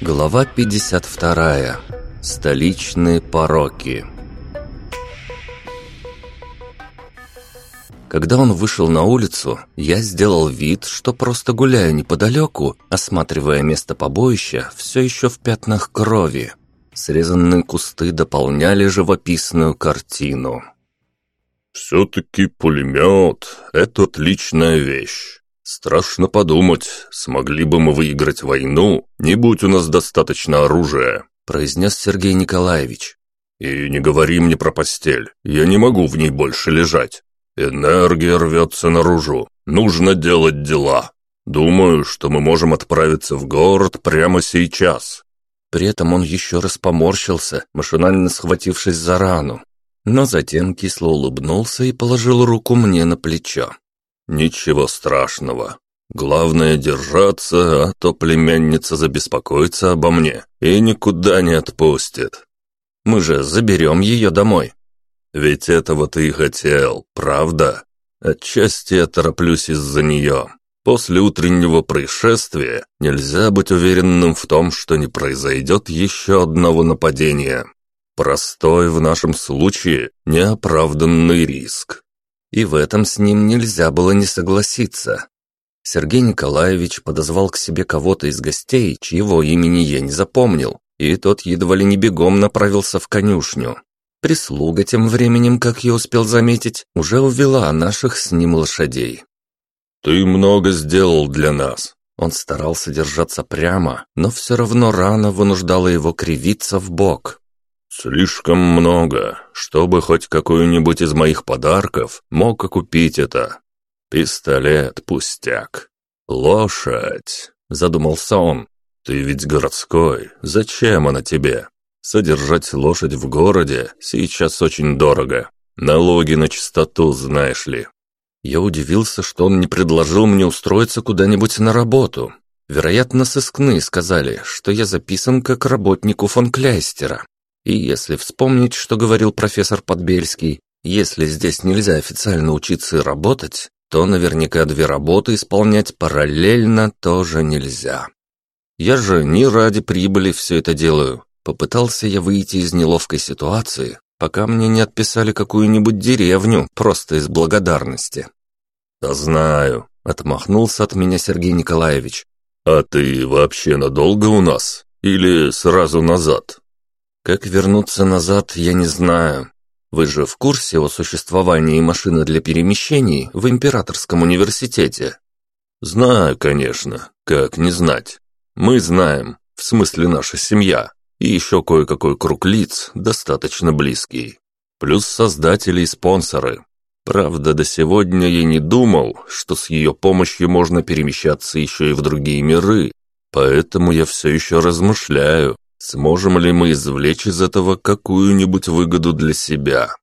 Глава 52. Столичные пороки. Когда он вышел на улицу, я сделал вид, что просто гуляю неподалеку, осматривая место побоища, все еще в пятнах крови. Срезанные кусты дополняли живописную картину. «Все-таки пулемет — это отличная вещь. Страшно подумать, смогли бы мы выиграть войну, не будь у нас достаточно оружия», — произнес Сергей Николаевич. «И не говори мне про постель, я не могу в ней больше лежать. Энергия рвется наружу, нужно делать дела. Думаю, что мы можем отправиться в город прямо сейчас». При этом он еще раз поморщился, машинально схватившись за рану, но затем кисло улыбнулся и положил руку мне на плечо. «Ничего страшного. Главное держаться, а то племянница забеспокоится обо мне и никуда не отпустит. Мы же заберем ее домой». «Ведь этого ты и хотел, правда? Отчасти я тороплюсь из-за нее. После утреннего происшествия нельзя быть уверенным в том, что не произойдет еще одного нападения. Простой в нашем случае неоправданный риск. И в этом с ним нельзя было не согласиться. Сергей Николаевич подозвал к себе кого-то из гостей, чьего имени я не запомнил, и тот едва ли не бегом направился в конюшню. Прислуга тем временем, как я успел заметить, уже увела наших с ним лошадей. «Ты много сделал для нас», он старался держаться прямо, но все равно рана вынуждала его кривиться в бок. «Слишком много, чтобы хоть какой-нибудь из моих подарков мог окупить это. Пистолет, пустяк. Лошадь», — задумался он. «Ты ведь городской, зачем она тебе? Содержать лошадь в городе сейчас очень дорого. Налоги на чистоту, знаешь ли». Я удивился, что он не предложил мне устроиться куда-нибудь на работу. Вероятно, сыскные сказали, что я записан как работник у фон Кляйстера. И если вспомнить, что говорил профессор Подбельский, если здесь нельзя официально учиться и работать, то наверняка две работы исполнять параллельно тоже нельзя. Я же не ради прибыли все это делаю. Попытался я выйти из неловкой ситуации, пока мне не отписали какую-нибудь деревню просто из благодарности. «Да знаю», — отмахнулся от меня Сергей Николаевич. «А ты вообще надолго у нас? Или сразу назад?» Как вернуться назад, я не знаю. Вы же в курсе о существовании машины для перемещений в Императорском университете? Знаю, конечно. Как не знать? Мы знаем, в смысле наша семья, и еще кое-какой круг лиц, достаточно близкий. Плюс создатели и спонсоры. Правда, до сегодня я не думал, что с ее помощью можно перемещаться еще и в другие миры, поэтому я все еще размышляю, Сможем ли мы извлечь из этого какую-нибудь выгоду для себя?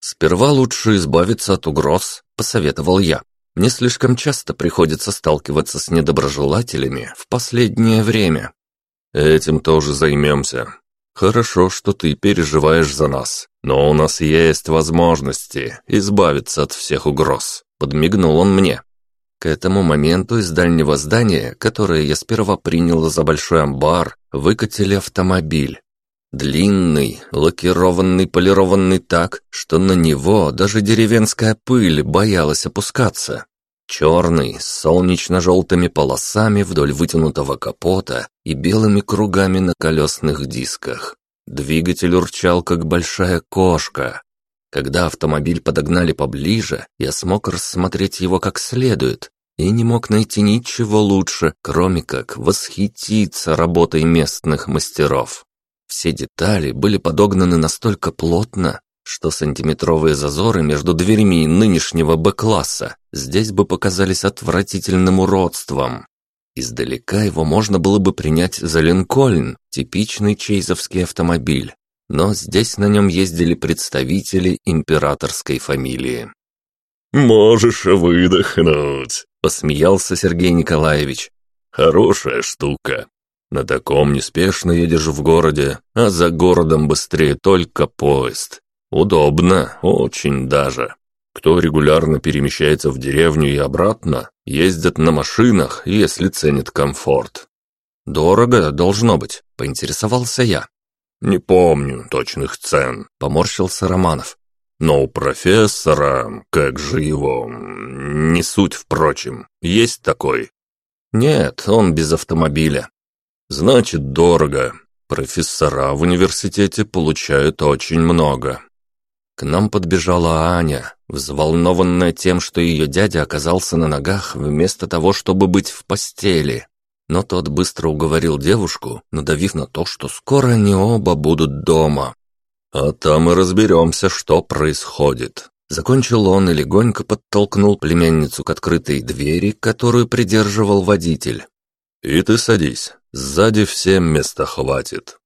Сперва лучше избавиться от угроз, посоветовал я. Мне слишком часто приходится сталкиваться с недоброжелателями в последнее время. Этим тоже займемся. Хорошо, что ты переживаешь за нас, но у нас есть возможности избавиться от всех угроз. Подмигнул он мне. К этому моменту из дальнего здания, которое я сперва принял за большой амбар, выкатили автомобиль. Длинный, лакированный, полированный так, что на него даже деревенская пыль боялась опускаться. Черный, с солнечно-желтыми полосами вдоль вытянутого капота и белыми кругами на колесных дисках. Двигатель урчал, как большая кошка, когда автомобиль подогнали поближе, я смог рассмотреть его как следует и не мог найти ничего лучше, кроме как восхититься работой местных мастеров. Все детали были подогнаны настолько плотно, что сантиметровые зазоры между дверьми нынешнего Б-класса здесь бы показались отвратительным уродством. Издалека его можно было бы принять за Линкольн, типичный чейзовский автомобиль, но здесь на нем ездили представители императорской фамилии. «Можешь выдохнуть», — посмеялся Сергей Николаевич. «Хорошая штука. На таком неспешно едешь в городе, а за городом быстрее только поезд. Удобно, очень даже. Кто регулярно перемещается в деревню и обратно, ездят на машинах, если ценят комфорт. «Дорого должно быть», — поинтересовался я. «Не помню точных цен», — поморщился Романов. «Но у профессора, как же его, не суть, впрочем, есть такой?» «Нет, он без автомобиля». «Значит, дорого. Профессора в университете получают очень много». К нам подбежала Аня, взволнованная тем, что ее дядя оказался на ногах вместо того, чтобы быть в постели но тот быстро уговорил девушку, надавив на то, что скоро они оба будут дома. «А там и разберемся, что происходит». Закончил он и легонько подтолкнул племянницу к открытой двери, которую придерживал водитель. «И ты садись, сзади всем места хватит».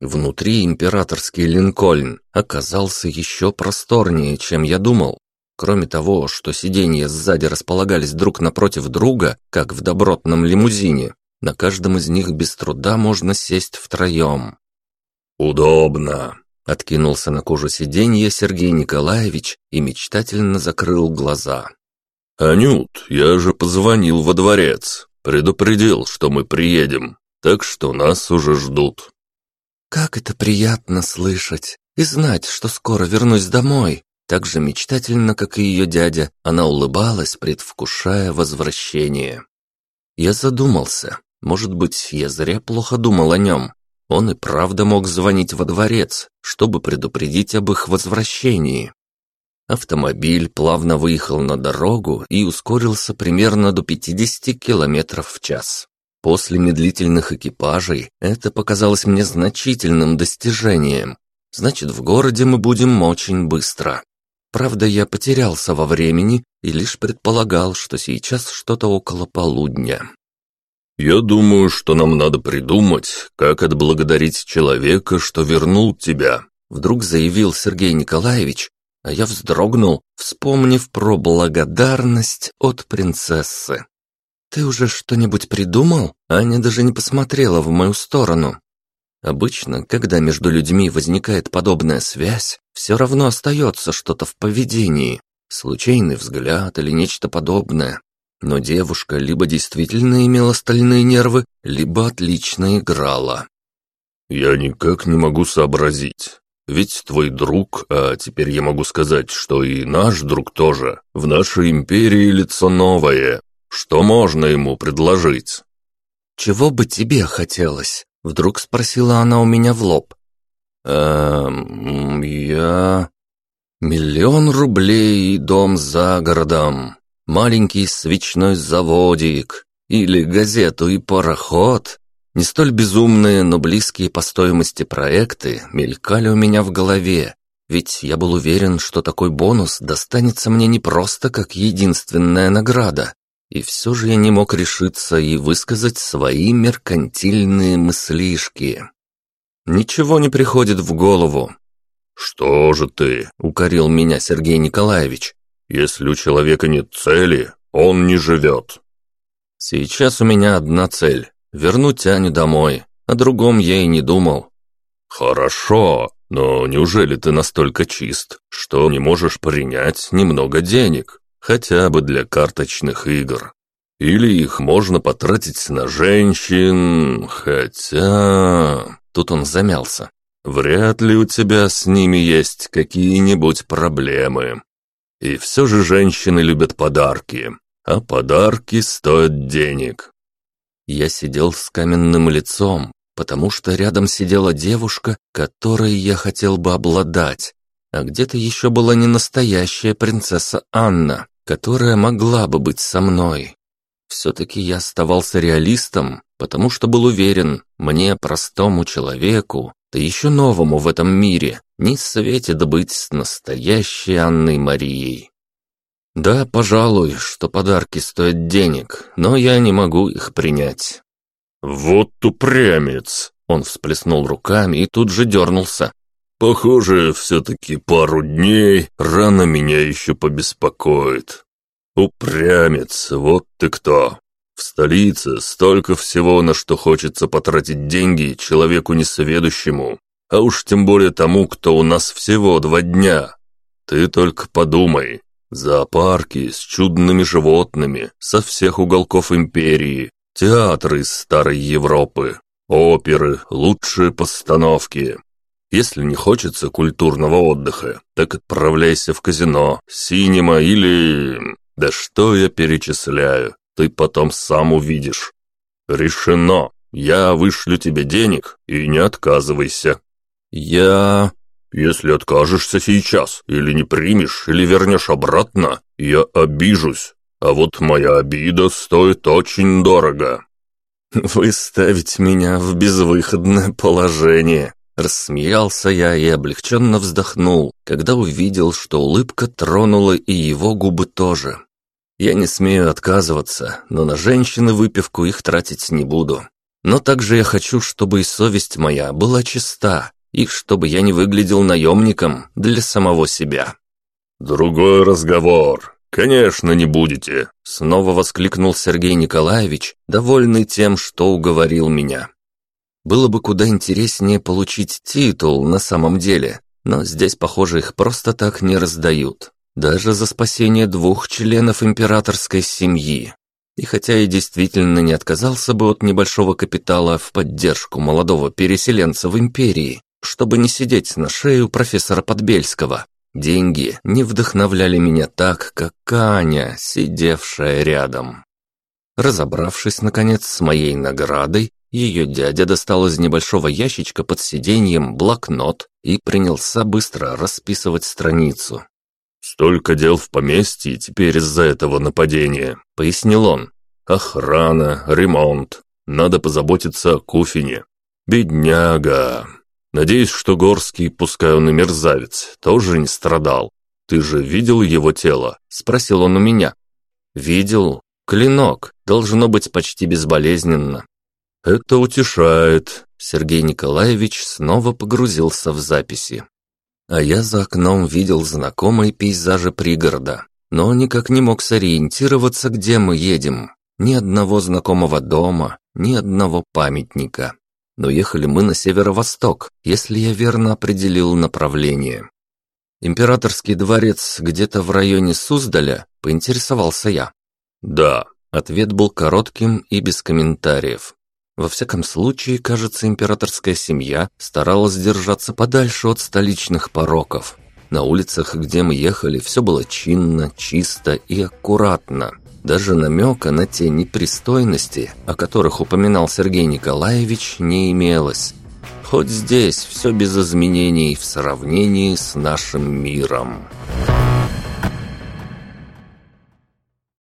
Внутри императорский Линкольн оказался еще просторнее, чем я думал. Кроме того, что сиденья сзади располагались друг напротив друга, как в добротном лимузине, на каждом из них без труда можно сесть втроем. «Удобно!» — откинулся на кожу сиденья Сергей Николаевич и мечтательно закрыл глаза. «Анют, я же позвонил во дворец, предупредил, что мы приедем, так что нас уже ждут». «Как это приятно слышать и знать, что скоро вернусь домой!» Так же мечтательно, как и ее дядя, она улыбалась, предвкушая возвращение. Я задумался. Может быть, я зря плохо думал о нем. Он и правда мог звонить во дворец, чтобы предупредить об их возвращении. Автомобиль плавно выехал на дорогу и ускорился примерно до 50 км в час. После медлительных экипажей это показалось мне значительным достижением. Значит, в городе мы будем очень быстро. Правда, я потерялся во времени и лишь предполагал, что сейчас что-то около полудня. «Я думаю, что нам надо придумать, как отблагодарить человека, что вернул тебя», вдруг заявил Сергей Николаевич, а я вздрогнул, вспомнив про благодарность от принцессы. «Ты уже что-нибудь придумал?» Аня даже не посмотрела в мою сторону. Обычно, когда между людьми возникает подобная связь, все равно остается что-то в поведении, случайный взгляд или нечто подобное. Но девушка либо действительно имела стальные нервы, либо отлично играла. «Я никак не могу сообразить. Ведь твой друг, а теперь я могу сказать, что и наш друг тоже, в нашей империи лицо новое. Что можно ему предложить?» «Чего бы тебе хотелось?» Вдруг спросила она у меня в лоб. «Эм, я...» «Миллион рублей и дом за городом, маленький свечной заводик или газету и пароход». Не столь безумные, но близкие по стоимости проекты мелькали у меня в голове, ведь я был уверен, что такой бонус достанется мне не просто как единственная награда, и все же я не мог решиться и высказать свои меркантильные мыслишки. Ничего не приходит в голову. «Что же ты?» — укорил меня Сергей Николаевич. «Если у человека нет цели, он не живет». «Сейчас у меня одна цель — вернуть Аню домой. О другом я и не думал». «Хорошо, но неужели ты настолько чист, что не можешь принять немного денег?» Хотя бы для карточных игр. Или их можно потратить на женщин, хотя... Тут он замялся. Вряд ли у тебя с ними есть какие-нибудь проблемы. И все же женщины любят подарки, а подарки стоят денег. Я сидел с каменным лицом, потому что рядом сидела девушка, которой я хотел бы обладать, а где-то еще была не настоящая принцесса Анна, которая могла бы быть со мной. Все-таки я оставался реалистом, потому что был уверен, мне, простому человеку, да еще новому в этом мире, не светит быть с настоящей Анной Марией. Да, пожалуй, что подарки стоят денег, но я не могу их принять. «Вот упрямец!» Он всплеснул руками и тут же дернулся. Похоже, все-таки пару дней рано меня еще побеспокоит. Упрямец, вот ты кто. В столице столько всего, на что хочется потратить деньги человеку несведущему, а уж тем более тому, кто у нас всего два дня. Ты только подумай, Зоопарки с чудными животными со всех уголков империи, театры из старой Европы, оперы, лучшие постановки. Если не хочется культурного отдыха, так отправляйся в казино, синема или... Да что я перечисляю, ты потом сам увидишь. Решено. Я вышлю тебе денег и не отказывайся. Я... Если откажешься сейчас, или не примешь, или вернешь обратно, я обижусь. А вот моя обида стоит очень дорого». «Вы ставите меня в безвыходное положение», Рассмеялся я и облегченно вздохнул, когда увидел, что улыбка тронула и его губы тоже. Я не смею отказываться, но на женщины выпивку их тратить не буду. Но также я хочу, чтобы и совесть моя была чиста, и чтобы я не выглядел наемником для самого себя. «Другой разговор. Конечно, не будете», — снова воскликнул Сергей Николаевич, довольный тем, что уговорил меня. Было бы куда интереснее получить титул на самом деле, но здесь, похоже, их просто так не раздают. Даже за спасение двух членов императорской семьи. И хотя я действительно не отказался бы от небольшого капитала в поддержку молодого переселенца в империи, чтобы не сидеть на шее у профессора Подбельского, деньги не вдохновляли меня так, как Аня, сидевшая рядом. Разобравшись, наконец, с моей наградой, ее дядя достал из небольшого ящичка под сиденьем блокнот и принялся быстро расписывать страницу. «Столько дел в поместье теперь из-за этого нападения», — пояснил он. «Охрана, ремонт. Надо позаботиться о Куфине. Бедняга. Надеюсь, что Горский, пускай он и мерзавец, тоже не страдал. Ты же видел его тело?» — спросил он у меня. «Видел. Клинок. Должно быть почти безболезненно. «Это утешает». Сергей Николаевич снова погрузился в записи. А я за окном видел знакомые пейзажи пригорода, но никак не мог сориентироваться, где мы едем. Ни одного знакомого дома, ни одного памятника. Но ехали мы на северо-восток, если я верно определил направление. Императорский дворец где-то в районе Суздаля, поинтересовался я. Да, ответ был коротким и без комментариев. Во всяком случае, кажется, императорская семья старалась держаться подальше от столичных пороков. На улицах, где мы ехали, все было чинно, чисто и аккуратно. Даже намека на те непристойности, о которых упоминал Сергей Николаевич, не имелось. Хоть здесь все без изменений в сравнении с нашим миром.